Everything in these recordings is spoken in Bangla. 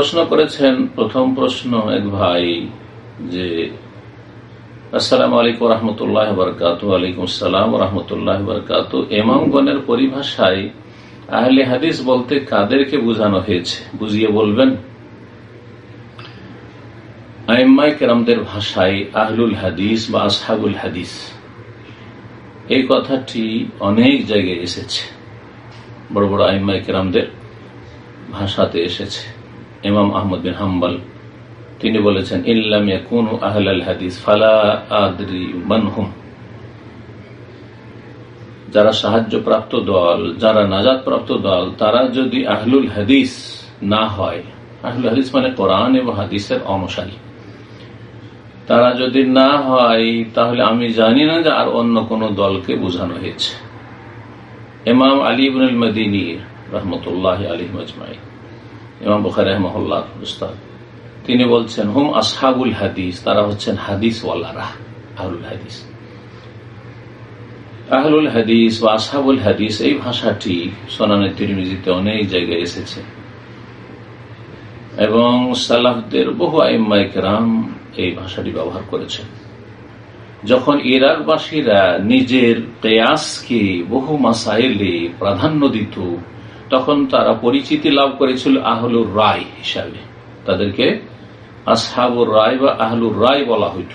প্রশ্ন করেছেন, প্রথম প্রশ্ন এক ভাই যে, আসসালাম আলাইকুম রহমতুল্লাহ বরকাত আলাইকুম আসসালাম রহমতুল্লাহ বরকাত। এমামগণের পরিভাষায় আহলে হাদিস বলতে কাদেরকে বোঝানো হয়েছে? বুঝিয়ে বলবেন। ভাষায় আহলুল হাদিস বা আসহাবুল হাদিস। এই কথাটি অনেক জায়গায় এসেছে। বড় বড় ভাষাতে এসেছে। ইমাম আহমদ বিন হাম্বাল, তিনি বলেছেন ইল্লামিয়া কোন আহলাল হাদিস ফালা আদরি মানহুম যারা সাহায্য প্রাপ্ত দল, যারা নাজাদ প্রাপ্ত দল, তারা যদি আহলুল হাদিস না হয়, আহলুল হাদিস মানে কোরআন এবং হাদিসের অনুসারী, তারা যদি না হয়, তাহলে আমি জানি না যে আর অন্য কোন দলকে বোঝানো হয়েছে। ইমাম আলী ইবনুল মদিনী, রহমতুল্লাহ আলী মজমাই ইমাম বুখার রহমল্লাহ উস্তাদ। তিনি বলছেন, হুম আসহাবুল হাদিস তারা হচ্ছেন হাদিস ওয়াল্লারা আহলুল হাদিস। আহলুল হাদিস বা আসহাবুল হাদিস, এই ভাষাটি সোনানের তিরমিজিতে অনেক জায়গায় এসেছে। এবং সালাফদের বহু আইমাইকরাম এই ভাষাটি ব্যবহার করেছেন যখন ইরাকবাসীরা নিজের কেয়াসকে বহু মাসাইলে প্রাধান্য দিত তখন তারা পরিচিতি লাভ করেছিল আহলুর রায় হিসাবে। তাদেরকে আসহাবুর রায় বা আহলুর রায় বলা হইত।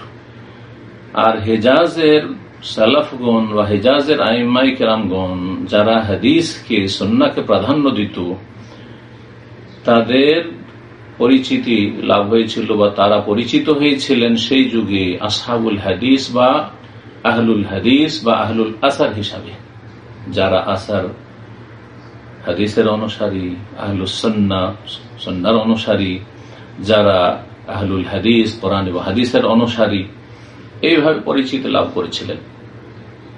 আর হেজাজের সালাফগণ বা হেজাজের আইমাই কেরামগণ যারা হাদিসকে সন্নাকে প্রাধান্য দিত, তাদের পরিচিতি লাভ হয়েছিল বা তারা পরিচিত হয়েছিলেন সেই যুগে আসহাবুল হাদিস বা আহলুল হাদিস বা আহলুল আসার হিসাবে। যারা আসার হাদিসের অনুসারী আহলুসন্না সন্ন্যার অনুসারী, যারা আহলুল হাদিস, কোরআন এবং হাদিসের অনুসারী, এইভাবে পরিচিতি লাভ করেছিলেন।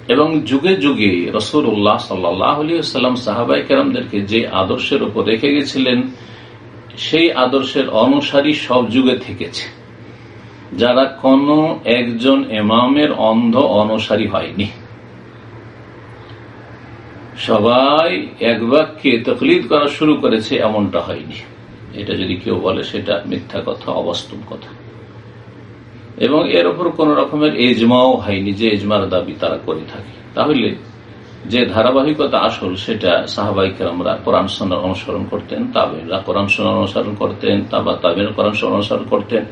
এবং যুগে যুগে রসুল উল্লাহ সাল্লাম সাহাবাই কেরামদেরকে যে আদর্শের উপর রেখে গেছিলেন, সেই আদর্শের অনুসারী সব যুগে থেকেছে। যারা কোন একজন এমামের অন্ধ অনুসারী হয়নি। সবাই এক বাক্যে তকলিদ করা শুরু করেছে, এমনটা হয়নি। এটা যদি কেউ বলে, সেটা মিথ্যা কথা, অবাস্তব কথা। এবং এর উপর কোন রকমের এজমাও হয়নি, যে এজমার দাবি তারা করে থাকে। তাহলে যে ধারাবাহিকতা আসল, সেটা সাহাবাই আমরা কোরআন সোনার অনুসরণ করতেন তাবেনরা কোরআন সোনার অনুসরণ করতেন, তাবা তাবেন কোরআন সোনার অনুসরণ করতেন।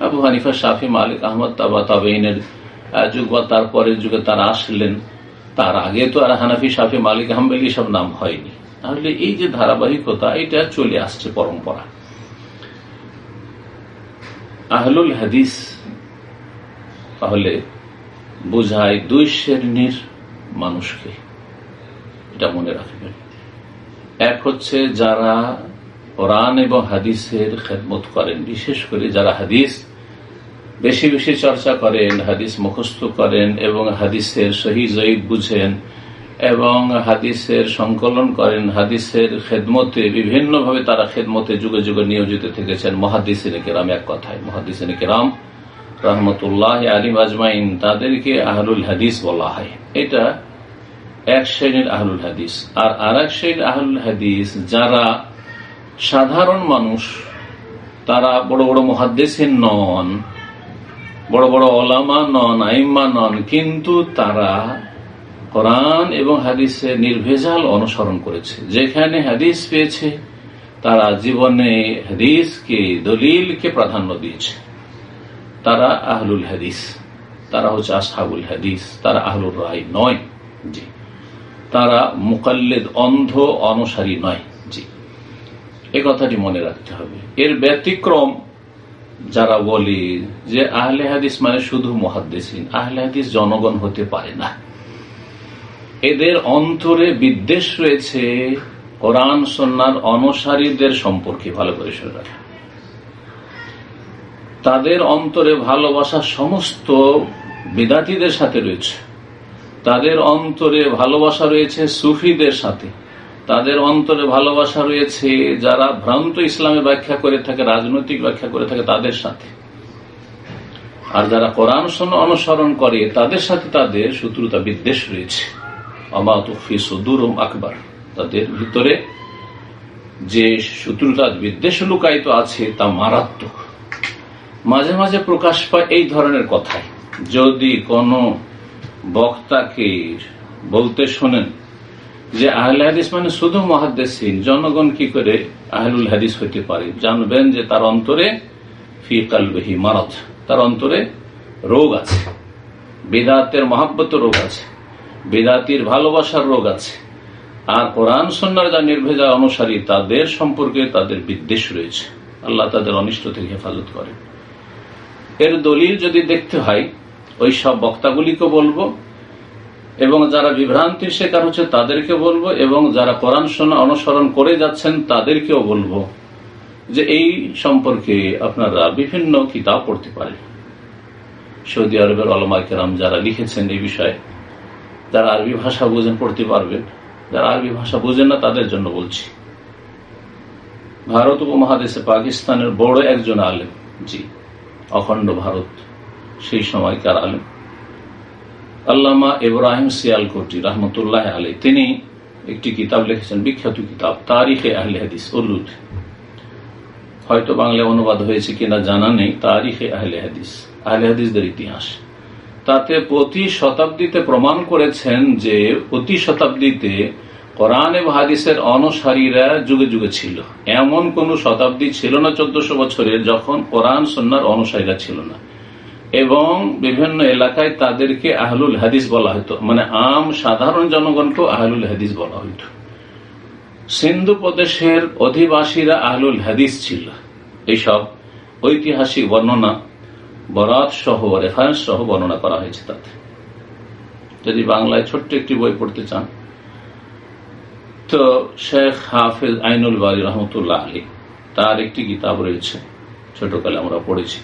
আবু হানিফা, শাফি, মালিক, আহমদ, তাবা তাবেইনের যুগ বা তারপরের যুগে তারা আসলেন। তার আগে তো আর হানাফি সাফি মালিক আহমেদ সব নাম হয়নি। তাহলে এই যে ধারাবাহিকতা, এটা চলে আসছে পরম্পরা। আহলুল হাদিস তাহলে বোঝায় দুই শ্রেণির মানুষকে। এটা মনে রাখবেন। এক হচ্ছে যারা কোরআন এবং হাদিসের খেদমত করেন, বিশেষ করে যারা হাদিস বেশি বেশি চর্চা করেন, হাদিস মুখস্থ করেন এবং হাদিসের সহি জয়ীব বুঝেন এবং হাদিসের সংকলন করেন। হাদিসের খেদমতে বিভিন্নভাবে তারা খেদমতে যুগে যুগে নিয়োজিত থেকেছেন। মহাদিসিনে কেরাম এক কথায়। মহাদিসিনে কেরাম, রহমতুল্লাহ আলিম আজমাইন, তাদেরকে আহলুল হাদিস বলা হয়। এটা এক শ্রেণির আহলুল হাদিস। আর আর এক শ্রেণির আহলুল হাদিস, যারা সাধারণ মানুষ, তারা বড় বড় মহাদ্দেশিন নন বড় বড় ওলামা নন, আইম্মা নন, কিন্তু তারা কোরআন এবং হাদিসের নির্ভেজাল অনুসরণ করেছে। যেখানে হাদিস পেয়েছে, তারা জীবনে হাদিসকে, দলিলকে প্রাধান্য দিয়েছে। তারা আহলুল হাদিস, তারা হচ্ছে আসহাবুল হাদিস, তারা আহলুল রায় নয়, জি। তারা মুকাল্লেদ, অন্ধ, অনুসারী নয়, জি। এ কথাটি মনে রাখতে হবে। এর ব্যতিক্রম যারা বলে যে আহলে হাদিস মানে শুধু মহাদ্দেশিন আহলে হাদিস জনগণ হতে পারে না। এদের অন্তরে বিদ্বেষ রয়েছে, কোরআন সন্ন্যার অনুসারীদের সম্পর্কে ভালো করে রাখা। তাদের অন্তরে ভালোবাসা সমস্ত বিদাতিদের সাথে রয়েছে। তাদের অন্তরে ভালোবাসা রয়েছে সুফিদের সাথে। তাদের অন্তরে ভালোবাসা রয়েছে, যারা ভ্রান্ত ইসলামে ব্যাখ্যা করে থাকে, রাজনৈতিক ব্যাখ্যা করে থাকে তাদের সাথে। আর যারা কোরআন অনুসরণ করে, তাদের সাথে তাদের শত্রুতা বিদ্বেষ রয়েছে। অমাতুফি সুদুরম আকবর। তাদের ভিতরে যে শত্রুতা বিদ্বেষ লুকায়িত আছে, তা মারাত্মক। মাঝে মাঝে প্রকাশ পায় এই ধরনের কথায় যদি কোনো বক্তাকে বলতে শোনেন যে আহলে হাদিস মানে শুধু মহাদ্দেসিন, জনগণ কি করে আহলুল হাদিস হইতে পারে? জানবেন যে তার অন্তরে ফি কালবেহি মারত তার অন্তরে রোগ আছে, বেদাতের মহাব্বত রোগ আছে, বেদাতির ভালোবাসার রোগ আছে। আর কোরআন সন্ন্যার যা নির্ভেজা অনুসারী, তাদের সম্পর্কে তাদের বিদ্বেষ রয়েছে। আল্লাহ তাদের অনিষ্ট থেকে হেফাজত করে এর দলিল যদি দেখতে হয়, ওই সব বক্তাগুলিকে বলব এবং যারা বিভ্রান্তির শিকার হচ্ছে তাদেরকে বলব, এবং যারা কোরআন শোনা অনুসরণ করে যাচ্ছেন তাদেরকেও বলব যে এই সম্পর্কে আপনারা বিভিন্ন কিতাব পড়তে পারেন। সৌদি আরবের অলমাইকেরাম যারা লিখেছেন এই বিষয়ে, যারা আরবি ভাষা বুঝেন পড়তে পারবেন, যারা আরবি ভাষা বুঝেন না তাদের জন্য বলছি। ভারত উপমহাদেশে পাকিস্তানের বড় একজন আলেম, জি, অখণ্ড ভারত, সেই সময়কার আলেম। আল্লামা ইব্রাহিম সিয়ালকোটি রহমতুল্লাহ আলী তিনি একটি কিতাব লিখেছেন, বিখ্যাত কিতাব, তারিখে আহলে হাদিস উল্লুদ হয়তো বাংলায় অনুবাদ হয়েছে কিনা জানা নেই, তারিখে আহলে হাদিস, আহলে হাদিসদের ইতিহাস। তাতে প্রতি শতাব্দীতে প্রমাণ করেছেন যে প্রতি শতাব্দীতে কোরআন এবং হাদিসের অনুসারীরা যুগে যুগে ছিল। এমন কোন শতাব্দী ছিল না চোদ্দশো বছরের, যখন কোরআন সন্ন্যার অনুসারীরা ছিল না। এবং বিভিন্ন এলাকায় তাদেরকে আহলুল হাদিস বলা হতো মানে আম সাধারণ জনগণকেও আহলুল হাদিস বলা হইত। সিন্ধু প্রদেশের অধিবাসীরা আহলুল হাদিস ছিল। এইসব ঐতিহাসিক বর্ণনা বরাত সহ রেফারেন্স সহ বর্ণনা করা হয়েছে তাতে। যদি বাংলায় ছোট্ট একটি বই পড়তে চান। তো শেখ হাফিজ আইনুল বাড়ি রহমতুল্লাহ আলী তার একটি কিতাব রয়েছে। ছোটকালে আমরা পড়েছি।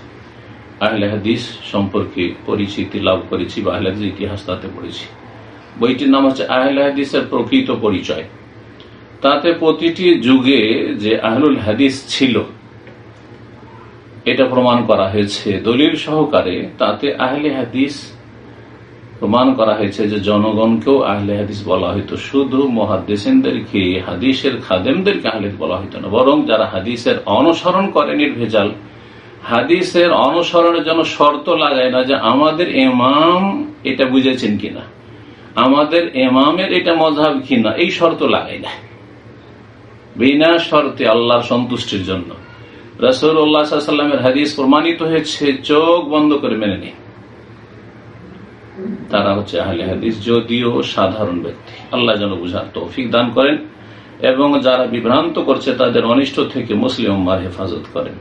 আহলে হাদিস সম্পর্কে পরিচিতি লাভ করেছি বা আহলে ইতিহাস তাতে পড়েছি। বইটির নাম হচ্ছে আহলে হাদিসের প্রকৃত পরিচয়। তাতে প্রতিটি যুগে যে আহলুল হাদিস ছিল, এটা প্রমাণ করা হয়েছে। দলিল সহকারে তাতে আহলে হাদিস প্রমাণ করা হয়েছে যে জনগণকেও আহলে হাদিস বলা হইতো। শুধু মহাদেশনদেরকে হাদিসের খাদেমদেরকে আহলে বলা হইতো না, বরং যারা হাদিসের অনুসরণ করে নির্ভেজাল হাদিসের অনুসরণের জন্য শর্ত লাগায় না যে আমাদের এমাম এটা বুঝেছেন কিনা। আমাদের এমামের এটা মজাব কিনা, এই শর্ত লাগাই না। বিনা শর্তে আল্লাহর সন্তুষ্টির জন্য। রসুল উল্লাহামের হাদিস প্রমাণিত হয়েছে, চোখ বন্ধ করে মেনে নেই তারা হচ্ছে আহলে হাদিস, যদিও সাধারণ ব্যক্তি। আল্লাহ যেন বুঝার তৌফিক দান করেন এবং যারা বিভ্রান্ত করছে তাদের অনিষ্ট থেকে মুসলিম হেফাজত করেন।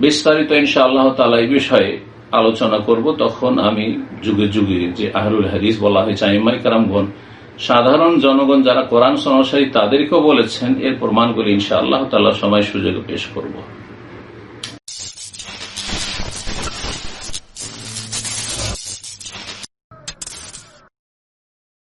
বিস্তারিত ইনশা আল্লাহ তালা এই বিষয়ে আলোচনা করব। তখন আমি যুগে যুগে যে আহরুল হাদিস বলা হয়েছে, আইমাই কারামগণ, সাধারণ জনগণ যারা কোরআন সনসারী তাদেরকেও বলেছেন, এর প্রমাণগুলি ইনশা আল্লাহ তাল্লাহ সময় সুযোগে পেশ করব।